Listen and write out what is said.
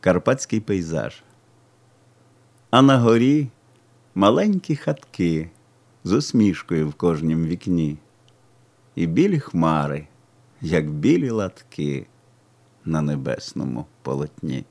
карпатський пейзаж. А на горі маленькі хатки з усмішкою в кожнім вікні, і білі хмари, як білі латки на небесному полотні.